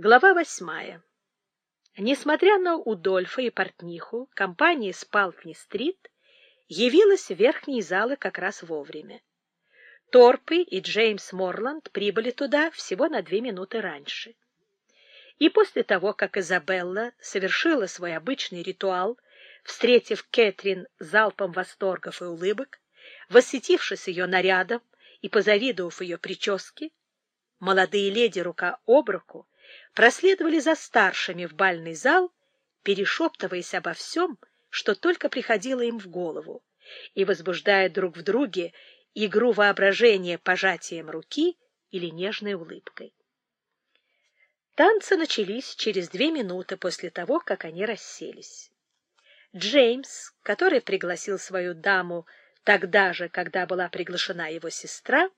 Глава восьмая. Несмотря на Удольфа и портниху, компания Спалкни-стрит явилась в верхние залы как раз вовремя. Торпы и Джеймс Морланд прибыли туда всего на две минуты раньше. И после того, как Изабелла совершила свой обычный ритуал, встретив Кэтрин залпом восторгов и улыбок, восхитившись ее нарядом и позавидовав ее прическе, молодые леди рука об руку проследовали за старшими в бальный зал, перешептываясь обо всем, что только приходило им в голову, и возбуждая друг в друге игру воображения пожатием руки или нежной улыбкой. Танцы начались через две минуты после того, как они расселись. Джеймс, который пригласил свою даму тогда же, когда была приглашена его сестра,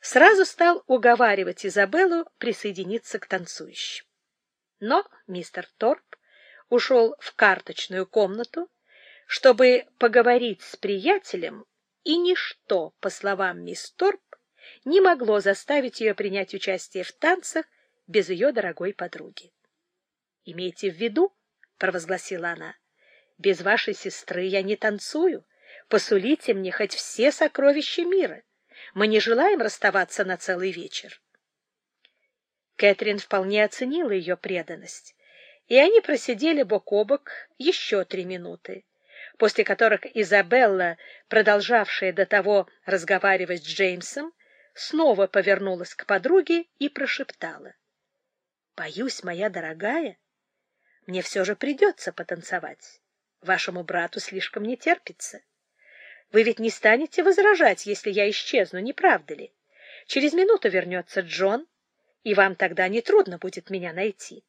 сразу стал уговаривать Изабеллу присоединиться к танцующим. Но мистер Торп ушел в карточную комнату, чтобы поговорить с приятелем, и ничто, по словам мисс Торп, не могло заставить ее принять участие в танцах без ее дорогой подруги. «Имейте в виду», — провозгласила она, — «без вашей сестры я не танцую. Посулите мне хоть все сокровища мира». Мы не желаем расставаться на целый вечер. Кэтрин вполне оценила ее преданность, и они просидели бок о бок еще три минуты, после которых Изабелла, продолжавшая до того разговаривать с Джеймсом, снова повернулась к подруге и прошептала. — Боюсь, моя дорогая, мне все же придется потанцевать. Вашему брату слишком не терпится. Вы ведь не станете возражать, если я исчезну, не правда ли? Через минуту вернется Джон, и вам тогда нетрудно будет меня найти.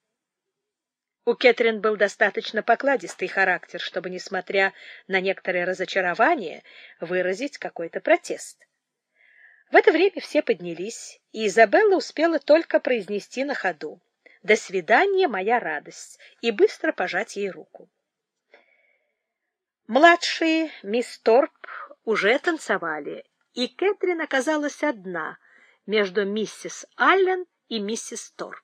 У Кэтрин был достаточно покладистый характер, чтобы, несмотря на некоторое разочарование, выразить какой-то протест. В это время все поднялись, и Изабелла успела только произнести на ходу «До свидания, моя радость!» и быстро пожать ей руку. Младшие мисс Торп уже танцевали, и Кэтрин оказалась одна между миссис Аллен и миссис Торп.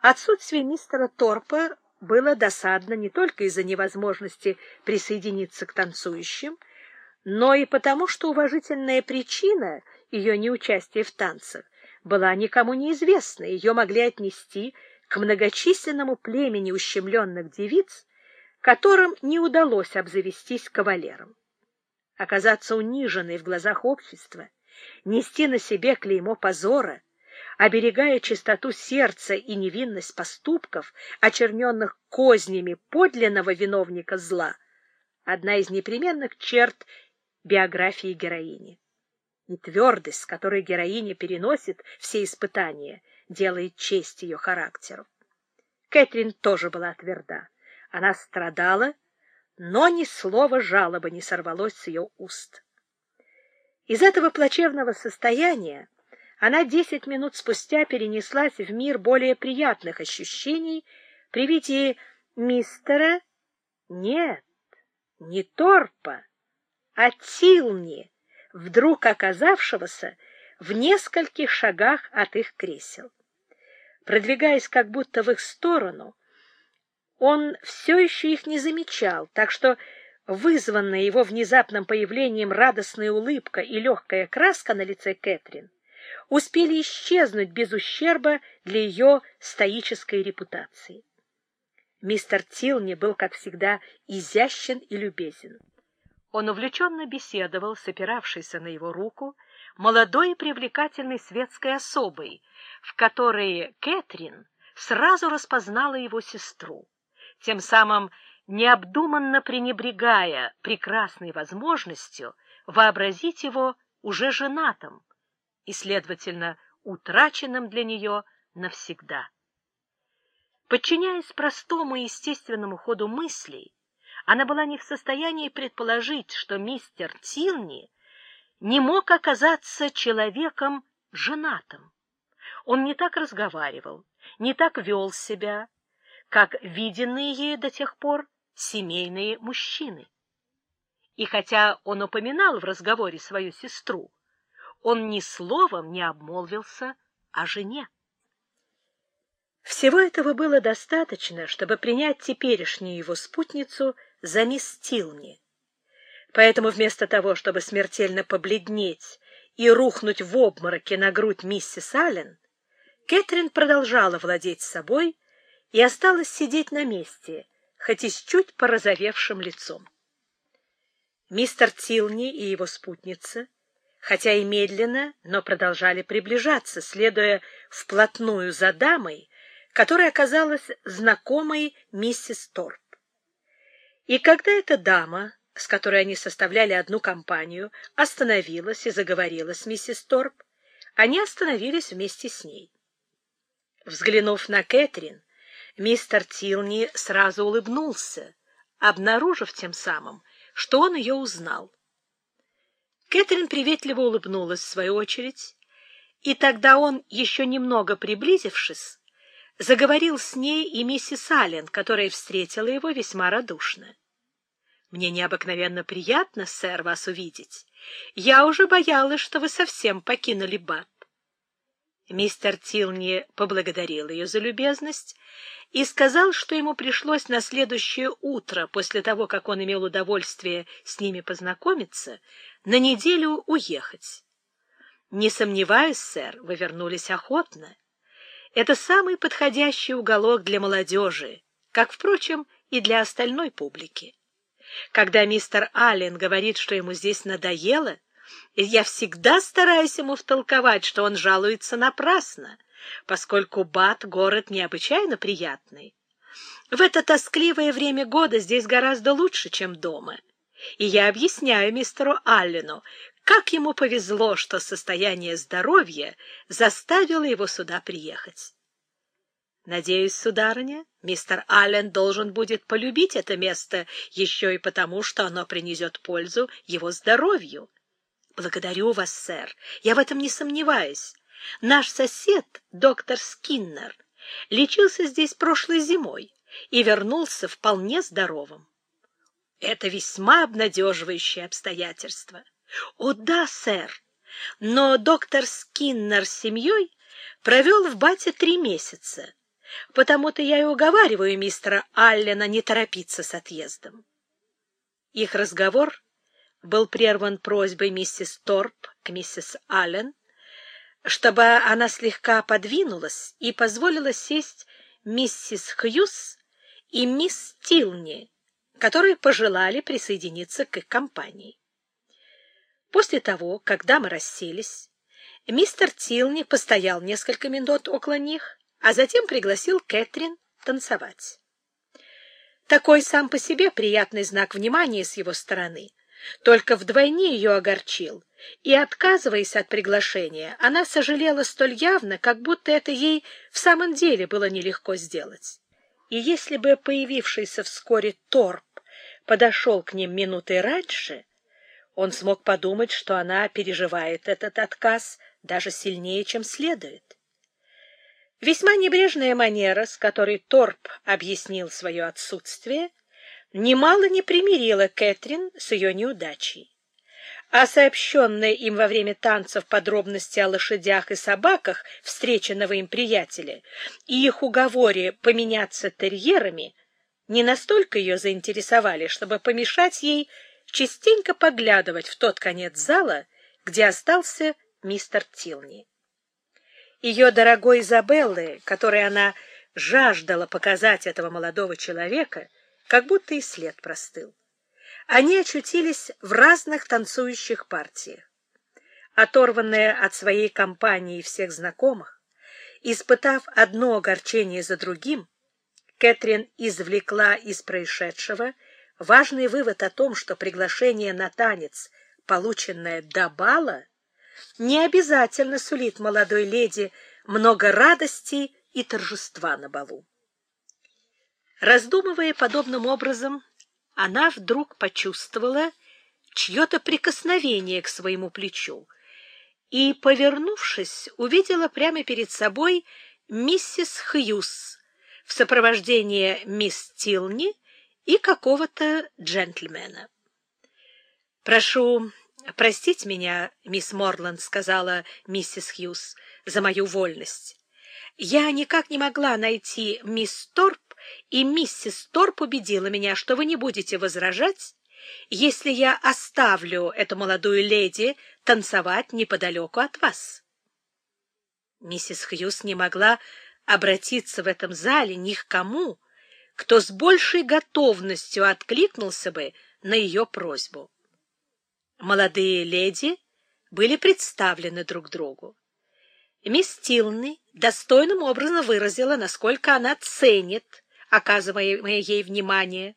Отсутствие мистера Торпа было досадно не только из-за невозможности присоединиться к танцующим, но и потому, что уважительная причина ее неучастия в танцах была никому неизвестна, ее могли отнести к многочисленному племени ущемленных девиц, которым не удалось обзавестись кавалером. Оказаться униженной в глазах общества, нести на себе клеймо позора, оберегая чистоту сердца и невинность поступков, очерненных кознями подлинного виновника зла, одна из непременных черт биографии героини. И твердость, с которой героиня переносит все испытания, делает честь ее характеру. Кэтрин тоже была тверда. Она страдала, но ни слова жалобы не сорвалось с ее уст. Из этого плачевного состояния она десять минут спустя перенеслась в мир более приятных ощущений при виде мистера... Нет, не Торпа, а Тилни, вдруг оказавшегося в нескольких шагах от их кресел. Продвигаясь как будто в их сторону, он все еще их не замечал, так что вызванная его внезапным появлением радостная улыбка и легкая краска на лице Кэтрин успели исчезнуть без ущерба для ее стоической репутации. Мистер Тилни был, как всегда, изящен и любезен. Он увлеченно беседовал с опиравшейся на его руку молодой и привлекательной светской особой, в которой Кэтрин сразу распознала его сестру тем самым необдуманно пренебрегая прекрасной возможностью вообразить его уже женатым и, следовательно, утраченным для нее навсегда. Подчиняясь простому и естественному ходу мыслей, она была не в состоянии предположить, что мистер Тилни не мог оказаться человеком женатым. Он не так разговаривал, не так вел себя, как виденные ею до тех пор семейные мужчины. И хотя он упоминал в разговоре свою сестру, он ни словом не обмолвился о жене. Всего этого было достаточно, чтобы принять теперешнюю его спутницу за мисс Тилни. Поэтому вместо того, чтобы смертельно побледнеть и рухнуть в обмороке на грудь миссис Аллен, Кэтрин продолжала владеть собой и осталась сидеть на месте, хоть и с чуть порозовевшим лицом. Мистер Тилни и его спутница, хотя и медленно, но продолжали приближаться, следуя вплотную за дамой, которая оказалась знакомой миссис Торп. И когда эта дама, с которой они составляли одну компанию, остановилась и заговорила с миссис Торп, они остановились вместе с ней. Взглянув на Кэтрин, мистер Тилни сразу улыбнулся, обнаружив тем самым, что он ее узнал. Кэтрин приветливо улыбнулась в свою очередь, и тогда он, еще немного приблизившись, заговорил с ней и миссис Аллен, которая встретила его весьма радушно. «Мне необыкновенно приятно, сэр, вас увидеть. Я уже боялась, что вы совсем покинули Бат. Мистер Тилни поблагодарил ее за любезность и сказал, что ему пришлось на следующее утро, после того, как он имел удовольствие с ними познакомиться, на неделю уехать. «Не сомневаюсь, сэр, вы вернулись охотно. Это самый подходящий уголок для молодежи, как, впрочем, и для остальной публики. Когда мистер Аллен говорит, что ему здесь надоело, я всегда стараюсь ему втолковать, что он жалуется напрасно, поскольку Бат — город необычайно приятный. В это тоскливое время года здесь гораздо лучше, чем дома. И я объясняю мистеру Аллену, как ему повезло, что состояние здоровья заставило его сюда приехать. Надеюсь, сударыня, мистер Аллен должен будет полюбить это место еще и потому, что оно принесет пользу его здоровью. Благодарю вас, сэр. Я в этом не сомневаюсь. Наш сосед, доктор Скиннер, лечился здесь прошлой зимой и вернулся вполне здоровым. Это весьма обнадеживающее обстоятельство. О, да, сэр. Но доктор Скиннер с семьей провел в Бате три месяца. Потому-то я и уговариваю мистера Аллена не торопиться с отъездом. Их разговор был прерван просьбой миссис Торп к миссис Аллен, чтобы она слегка подвинулась и позволила сесть миссис Хьюз и мисс Тилни, которые пожелали присоединиться к их компании. После того, как дамы расселись, мистер Тилни постоял несколько минут около них, а затем пригласил Кэтрин танцевать. Такой сам по себе приятный знак внимания с его стороны только вдвойне ее огорчил, и, отказываясь от приглашения, она сожалела столь явно, как будто это ей в самом деле было нелегко сделать. И если бы появившийся вскоре Торп подошел к ним минутой раньше, он смог подумать, что она переживает этот отказ даже сильнее, чем следует. Весьма небрежная манера, с которой Торп объяснил свое отсутствие, немало не примирила Кэтрин с ее неудачей. А сообщенные им во время танцев подробности о лошадях и собаках встреченного им приятеля и их уговоре поменяться терьерами не настолько ее заинтересовали, чтобы помешать ей частенько поглядывать в тот конец зала, где остался мистер Тилни. Ее дорогой Изабеллы, которой она жаждала показать этого молодого человека, как будто и след простыл. Они очутились в разных танцующих партиях. Оторванная от своей компании и всех знакомых, испытав одно огорчение за другим, Кэтрин извлекла из происшедшего важный вывод о том, что приглашение на танец, полученное до бала, не обязательно сулит молодой леди много радости и торжества на балу. Раздумывая подобным образом, она вдруг почувствовала чье-то прикосновение к своему плечу и, повернувшись, увидела прямо перед собой миссис Хьюз в сопровождении мисс Тилни и какого-то джентльмена. «Прошу простить меня, мисс Морланд», — сказала миссис Хьюз, — «за мою вольность. Я никак не могла найти мисс Торп, и миссис Торп убедила меня, что вы не будете возражать, если я оставлю эту молодую леди танцевать неподалеку от вас. Миссис Хьюз не могла обратиться в этом зале ни к кому, кто с большей готовностью откликнулся бы на ее просьбу. Молодые леди были представлены друг другу. Мисс Тилни достойным образом выразила, насколько она ценит оказываемое ей внимание,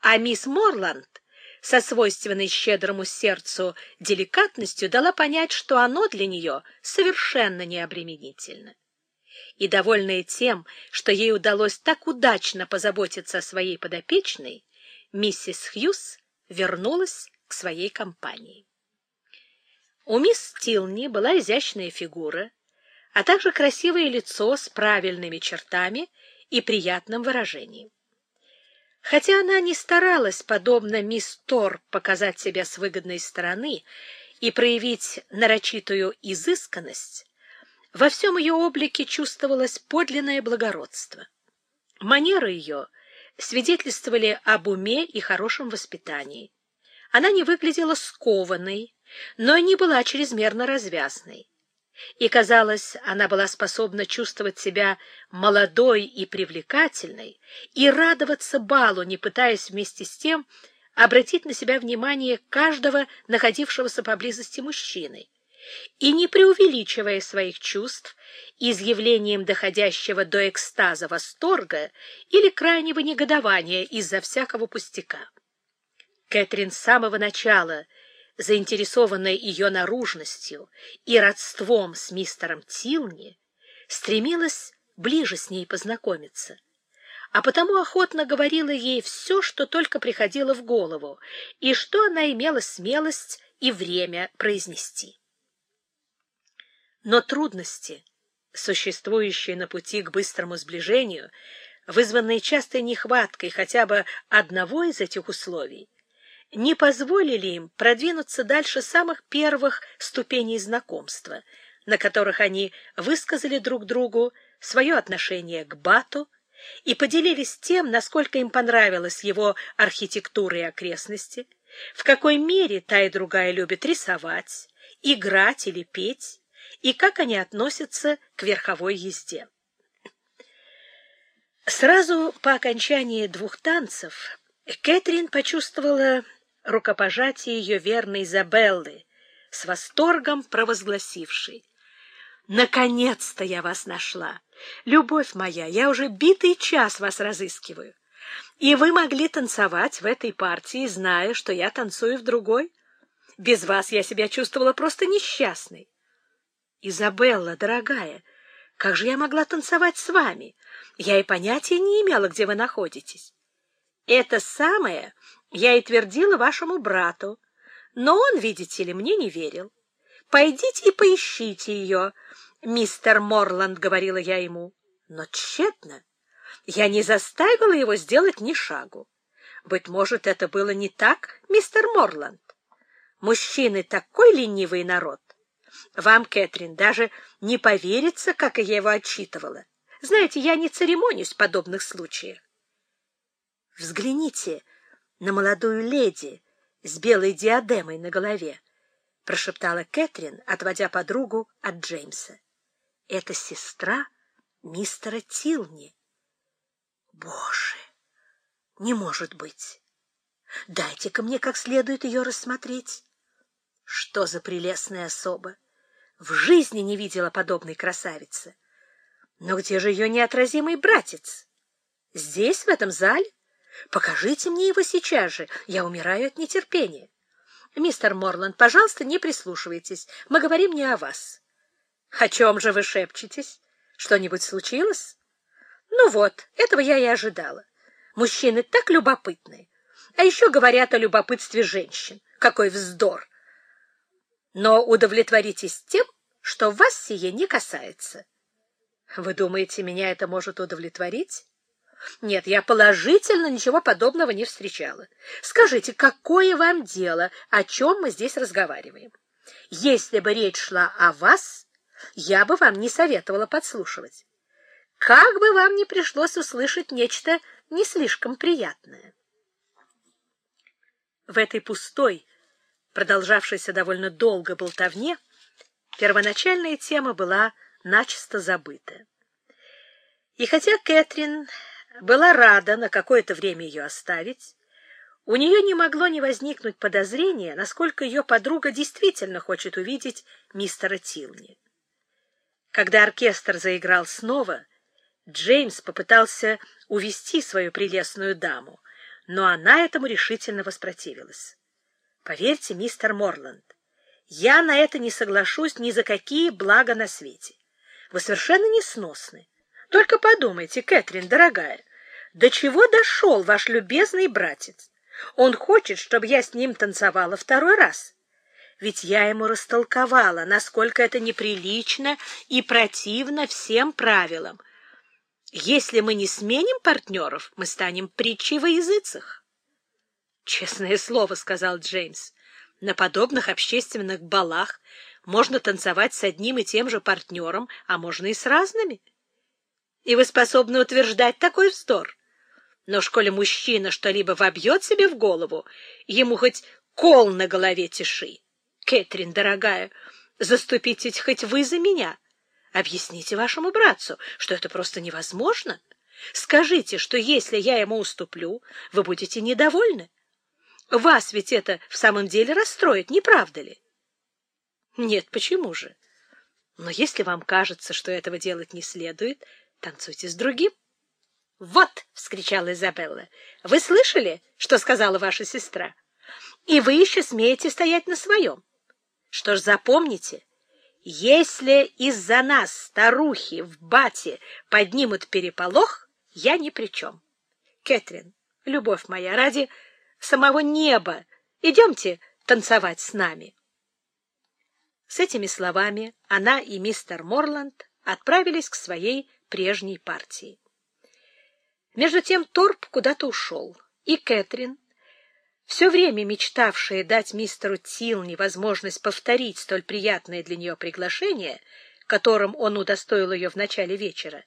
а мисс Морланд со свойственной щедрому сердцу деликатностью дала понять, что оно для нее совершенно необременительно. И, довольная тем, что ей удалось так удачно позаботиться о своей подопечной, миссис Хьюз вернулась к своей компании. У мисс Тилни была изящная фигура, а также красивое лицо с правильными чертами и приятным выражением. Хотя она не старалась, подобно мисс Тор, показать себя с выгодной стороны и проявить нарочитую изысканность, во всем ее облике чувствовалось подлинное благородство. Манеры ее свидетельствовали об уме и хорошем воспитании. Она не выглядела скованной, но не была чрезмерно развязной и, казалось, она была способна чувствовать себя молодой и привлекательной и радоваться балу, не пытаясь вместе с тем обратить на себя внимание каждого находившегося поблизости мужчины, и не преувеличивая своих чувств изъявлением доходящего до экстаза восторга или крайнего негодования из-за всякого пустяка. Кэтрин с самого начала — заинтересованная ее наружностью и родством с мистером Тилни, стремилась ближе с ней познакомиться, а потому охотно говорила ей все, что только приходило в голову, и что она имела смелость и время произнести. Но трудности, существующие на пути к быстрому сближению, вызванные частой нехваткой хотя бы одного из этих условий, не позволили им продвинуться дальше самых первых ступеней знакомства, на которых они высказали друг другу свое отношение к Бату и поделились тем, насколько им понравилась его архитектура и окрестности, в какой мере та и другая любят рисовать, играть или петь, и как они относятся к верховой езде. Сразу по окончании двух танцев Кэтрин почувствовала рукопожатие ее верной Изабеллы, с восторгом провозгласившей. «Наконец-то я вас нашла! Любовь моя, я уже битый час вас разыскиваю. И вы могли танцевать в этой партии, зная, что я танцую в другой? Без вас я себя чувствовала просто несчастной. Изабелла, дорогая, как же я могла танцевать с вами? Я и понятия не имела, где вы находитесь. Это самое я и твердила вашему брату, но он, видите ли, мне не верил. Пойдите и поищите ее, мистер Морланд, — говорила я ему. Но тщетно. Я не заставила его сделать ни шагу. Быть может, это было не так, мистер Морланд? Мужчины такой ленивый народ. Вам, Кэтрин, даже не поверится, как я его отчитывала. Знаете, я не церемонюсь в подобных случаях. Взгляните на молодую леди с белой диадемой на голове, прошептала Кэтрин, отводя подругу от Джеймса. Это сестра мистера Тилни. Боже, не может быть. Дайте-ка мне как следует ее рассмотреть. Что за прелестная особа! В жизни не видела подобной красавицы. Но где же ее неотразимый братец? Здесь, в этом зале? Покажите мне его сейчас же. Я умираю от нетерпения. Мистер Морланд, пожалуйста, не прислушивайтесь. Мы говорим не о вас. О чем же вы шепчетесь? Что-нибудь случилось? Ну вот, этого я и ожидала. Мужчины так любопытны. А еще говорят о любопытстве женщин. Какой вздор! Но удовлетворитесь тем, что вас сие не касается. Вы думаете, меня это может удовлетворить? Нет, я положительно ничего подобного не встречала. Скажите, какое вам дело, о чем мы здесь разговариваем? Если бы речь шла о вас, я бы вам не советовала подслушивать. как бы вам ни пришлось услышать нечто не слишком приятное. В этой пустой, продолжавшейся довольно долго болтовне, первоначальная тема была начисто забыта. И хотя Кэтрин была рада на какое-то время ее оставить, у нее не могло не возникнуть подозрения, насколько ее подруга действительно хочет увидеть мистера Тилни. Когда оркестр заиграл снова, Джеймс попытался увести свою прелестную даму, но она этому решительно воспротивилась. Поверьте, мистер Морланд, я на это не соглашусь ни за какие блага на свете. Вы совершенно несносны. Только подумайте, Кэтрин, дорогая, до чего дошел ваш любезный братец? Он хочет, чтобы я с ним танцевала второй раз. Ведь я ему растолковала, насколько это неприлично и противно всем правилам. Если мы не сменим партнеров, мы станем притчей во языцах. Честное слово, — сказал Джеймс, — на подобных общественных балах можно танцевать с одним и тем же партнером, а можно и с разными. И вы способны утверждать такой вздор. Но школе мужчина что-либо вобьет себе в голову, ему хоть кол на голове тиши. Кэтрин, дорогая, заступитесь хоть вы за меня. Объясните вашему братцу, что это просто невозможно. Скажите, что если я ему уступлю, вы будете недовольны. Вас ведь это в самом деле расстроит, не правда ли? Нет, почему же? Но если вам кажется, что этого делать не следует, танцуйте с другим. «Вот!» — вскричала Изабелла. «Вы слышали, что сказала ваша сестра? И вы еще смеете стоять на своем. Что ж, запомните, если из-за нас старухи в бате поднимут переполох, я ни при чем. Кэтрин, любовь моя, ради самого неба, идемте танцевать с нами». С этими словами она и мистер Морланд отправились к своей прежней партии. Между тем Торп куда-то ушел, и Кэтрин, все время мечтавшая дать мистеру Тилни возможность повторить столь приятное для нее приглашение, которым он удостоил ее в начале вечера,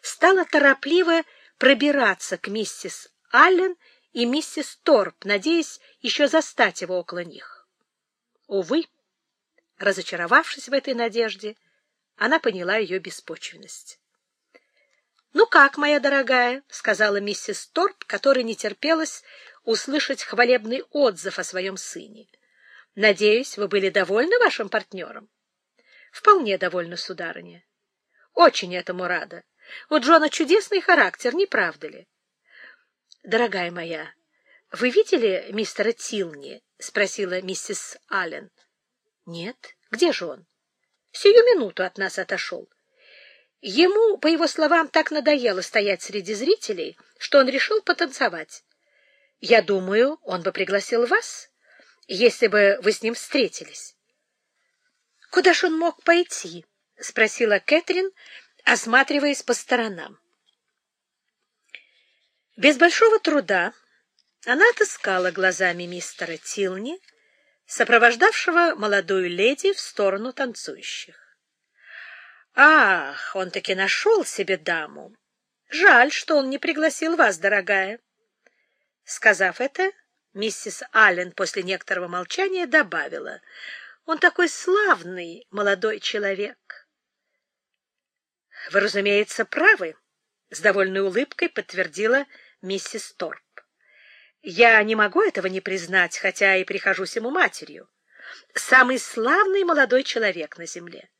стала торопливо пробираться к миссис Аллен и миссис Торп, надеясь еще застать его около них. Увы, разочаровавшись в этой надежде, она поняла ее беспочвенность. «Ну как, моя дорогая?» — сказала миссис Торп, которой не терпелось услышать хвалебный отзыв о своем сыне. «Надеюсь, вы были довольны вашим партнером?» «Вполне довольна, сударыня. Очень этому рада. У Джона чудесный характер, не правда ли?» «Дорогая моя, вы видели мистера Тилни?» — спросила миссис Аллен. «Нет. Где же он?» «Сию минуту от нас отошел. Ему, по его словам, так надоело стоять среди зрителей, что он решил потанцевать. Я думаю, он бы пригласил вас, если бы вы с ним встретились. — Куда ж он мог пойти? — спросила Кэтрин, осматриваясь по сторонам. Без большого труда она отыскала глазами мистера Тилни, сопровождавшего молодую леди в сторону танцующих. Ах, он таки нашел себе даму. Жаль, что он не пригласил вас, дорогая. Сказав это, миссис Аллен после некоторого молчания добавила. Он такой славный молодой человек. Вы, разумеется, правы, с довольной улыбкой подтвердила миссис Торп. Я не могу этого не признать, хотя и прихожусь ему матерью. Самый славный молодой человек на земле.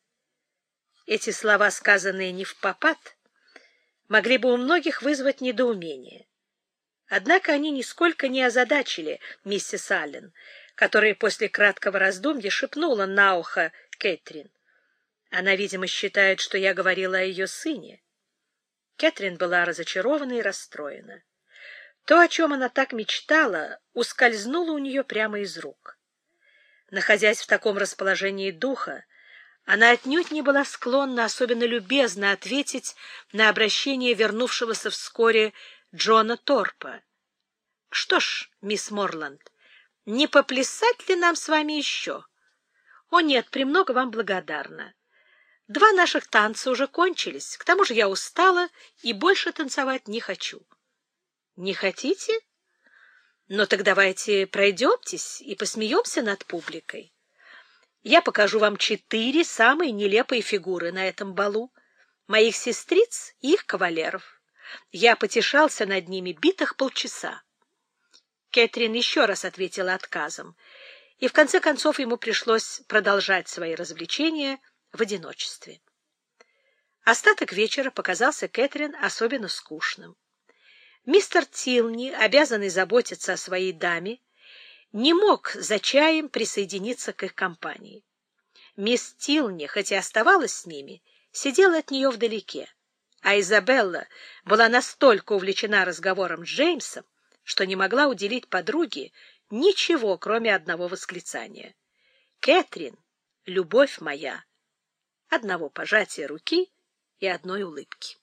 Эти слова, сказанные не в попад, могли бы у многих вызвать недоумение. Однако они нисколько не озадачили миссис Аллен, которая после краткого раздумья шепнула на ухо Кэтрин. Она, видимо, считает, что я говорила о ее сыне. Кэтрин была разочарована и расстроена. То, о чем она так мечтала, ускользнуло у нее прямо из рук. Находясь в таком расположении духа, она отнюдь не была склонна особенно любезно ответить на обращение вернувшегося вскоре Джона Торпа. — Что ж, мисс Морланд, не поплясать ли нам с вами еще? — О нет, премного вам благодарна. Два наших танца уже кончились. К тому же я устала и больше танцевать не хочу. Не хотите? Ну так давайте пройдемтесь и посмеемся над публикой. Я покажу вам четыре самые нелепые фигуры на этом балу, моих сестриц и их кавалеров. Я потешался над ними битых полчаса. Кэтрин еще раз ответила отказом, и в конце концов ему пришлось продолжать свои развлечения в одиночестве. Остаток вечера показался Кэтрин особенно скучным. Мистер Тилни, обязанный заботиться о своей даме, не мог за чаем присоединиться к их компании. Мисс Тилни, хотя оставалась с ними, сидела от нее вдалеке, а Изабелла была настолько увлечена разговором с Джеймсом, что не могла уделить подруге ничего, кроме одного восклицания. «Кэтрин, любовь моя!» Одного пожатия руки и одной улыбки.